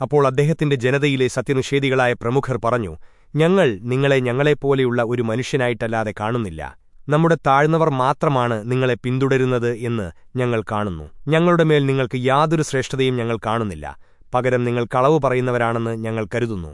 അപ്പോൾ അദ്ദേഹത്തിന്റെ ജനതയിലെ സത്യനിഷേധികളായ പ്രമുഖർ പറഞ്ഞു ഞങ്ങൾ നിങ്ങളെ ഞങ്ങളെപ്പോലെയുള്ള ഒരു മനുഷ്യനായിട്ടല്ലാതെ കാണുന്നില്ല. നമ്മുടെ താഴ്ന്നവർ മാത്രമാണ് നിങ്ങളെ പിന്തുടരുന്നത് എന്ന് ഞങ്ങൾ കാണുന്നു. ഞങ്ങളുടെ മേൽ നിങ്ങൾക്ക് യാതൊരു ശ്രേഷ്ഠതയും ഞങ്ങൾ കാണുന്നില്ല. പകരം നിങ്ങൾ കളവ് പറയുന്നവരാണെന്ന് ഞങ്ങൾ കരുതുന്നു.